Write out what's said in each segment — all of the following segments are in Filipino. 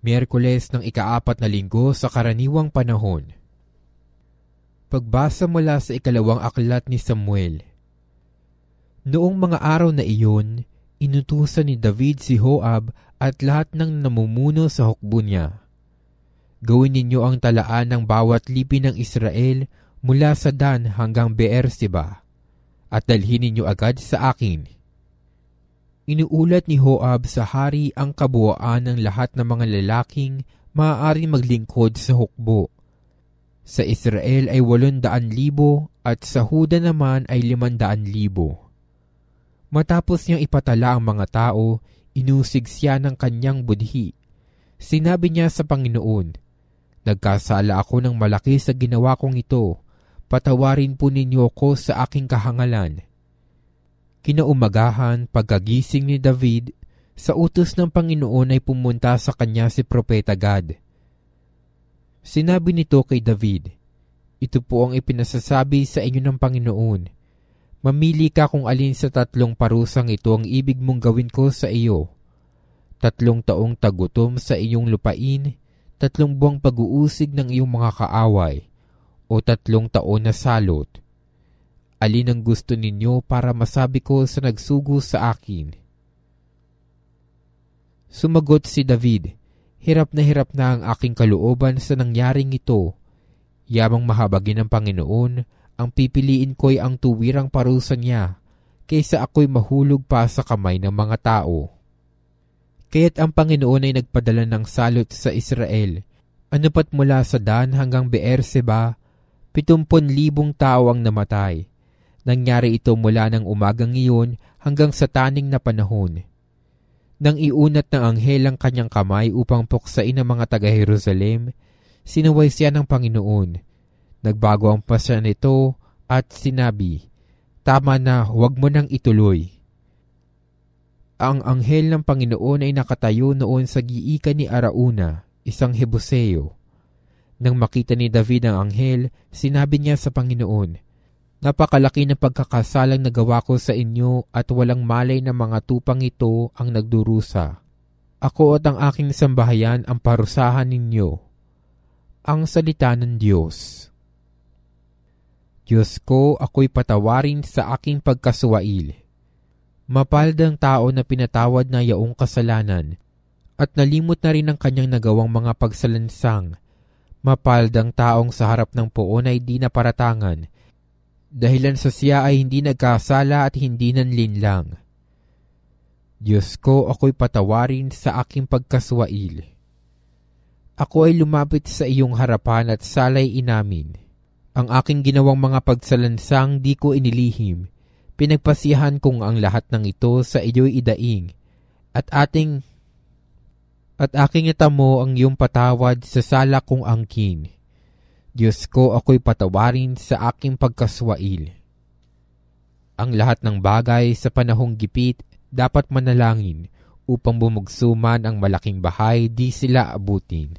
Miyerkules ng ikaapat na linggo sa karaniwang panahon. Pagbasa mula sa ikalawang aklat ni Samuel. Noong mga araw na iyon, inutusan ni David si Joab at lahat ng namumuno sa hukbo niya. Gawin ninyo ang talaan ng bawat lipi ng Israel mula sa Dan hanggang Beersheba at dalhin ninyo agad sa akin Inuulat ni Hoab sa hari ang kabuuan ng lahat ng mga lalaking maaari maglingkod sa hukbo. Sa Israel ay walondaan libo at sa Huda naman ay limandaan libo. Matapos niyang ipatala ang mga tao, inusig siya ng kanyang budhi. Sinabi niya sa Panginoon, Nagkasala ako ng malaki sa ginawa kong ito. Patawarin po ninyo ko sa aking kahangalan Kinaumagahan, pagkagising ni David, sa utos ng Panginoon ay pumunta sa kanya si Propeta Gad. Sinabi nito kay David, Ito po ang ipinasasabi sa inyo ng Panginoon. Mamili ka kung alin sa tatlong parusang ito ang ibig mong gawin ko sa iyo. Tatlong taong tagutom sa iyong lupain, tatlong buwang pag-uusig ng iyong mga kaaway, o tatlong taon na salot Alin ang gusto ninyo para masabi ko sa nagsugo sa akin? Sumagot si David, Hirap na hirap na ang aking kalooban sa nangyaring ito. Yamang mahabagin ng Panginoon, ang pipiliin ko'y ang tuwirang parusa niya, kaysa ako'y mahulog pa sa kamay ng mga tao. Kaya't ang Panginoon ay nagpadala ng salot sa Israel, ano pat mula sa Dan hanggang Beerseba, pitumpon libong tao ang namatay, Nangyari ito mula ng umagang iyon hanggang sa taning na panahon. Nang iunat ng anghel ang kanyang kamay upang puksain ang mga taga-Jerusalem, sinaway siya ng Panginoon. Nagbago ang pasya nito at sinabi, Tama na, huwag mo nang ituloy. Ang anghel ng Panginoon ay nakatayo noon sa giika ni Arauna, isang Hebuseo. Nang makita ni David ang anghel, sinabi niya sa Panginoon, Napakalaki ng pagkakasalang nagawa ko sa inyo at walang malay na mga tupang ito ang nagdurusa. Ako at ang aking sambahayan ang parusahan ninyo. Ang salita ng Diyos. Diyos ko, ako'y patawarin sa aking pagkasuwail. Mapaldang tao na pinatawad na yaong kasalanan at nalimot na rin ang kanyang nagawang mga pagsalansang. Mapaldang taong sa harap ng poon ay di naparatangan dahilan sa siya ay hindi nagkasala at hindi nanlinlang. Diyos ko, ako'y patawarin sa aking pagkaswail. Ako ay lumapit sa iyong harapan at salay inamin. Ang aking ginawang mga pagsalansang di ko inilihim. Pinagpasiyahan kong ang lahat ng ito sa iyo'y idaing. At ating at aking itamo ang iyong patawad sa sala kong angkin Diyos ko ako'y patawarin sa aking pagkaswail. Ang lahat ng bagay sa panahong gipit dapat manalangin upang bumugsuman ang malaking bahay di sila abutin.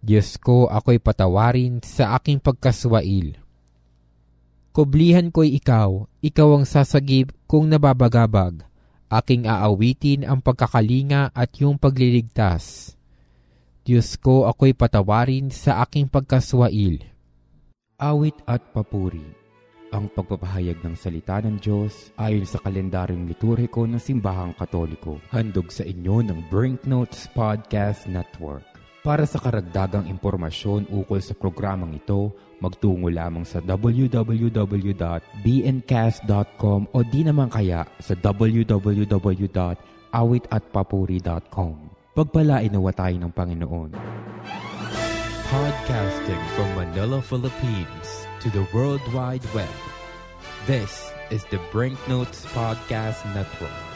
Diyos ko ako'y patawarin sa aking pagkaswail. Kublihan ko'y ikaw, ikaw ang sasagip kung nababagabag. Aking aawitin ang pagkakalinga at yung pagliligtas. Diyos ko ako'y patawarin sa aking pagkaswail. Awit at papuri ang pagpapahayag ng salita ng Diyos ayon sa kalendaryong liturhiko ng Simbahang Katoliko. Handog sa inyo ng Brinknotes Podcast Network. Para sa karagdagang impormasyon ukol sa programang ito, magtungo lamang sa www.bncast.com o di naman kaya sa www.awitatpapuri.com. Pagpalain nawa tayo ng Panginoon. Podcasting from Manila, Philippines to the World Wide Web. This is the Brinknotes Podcast Network.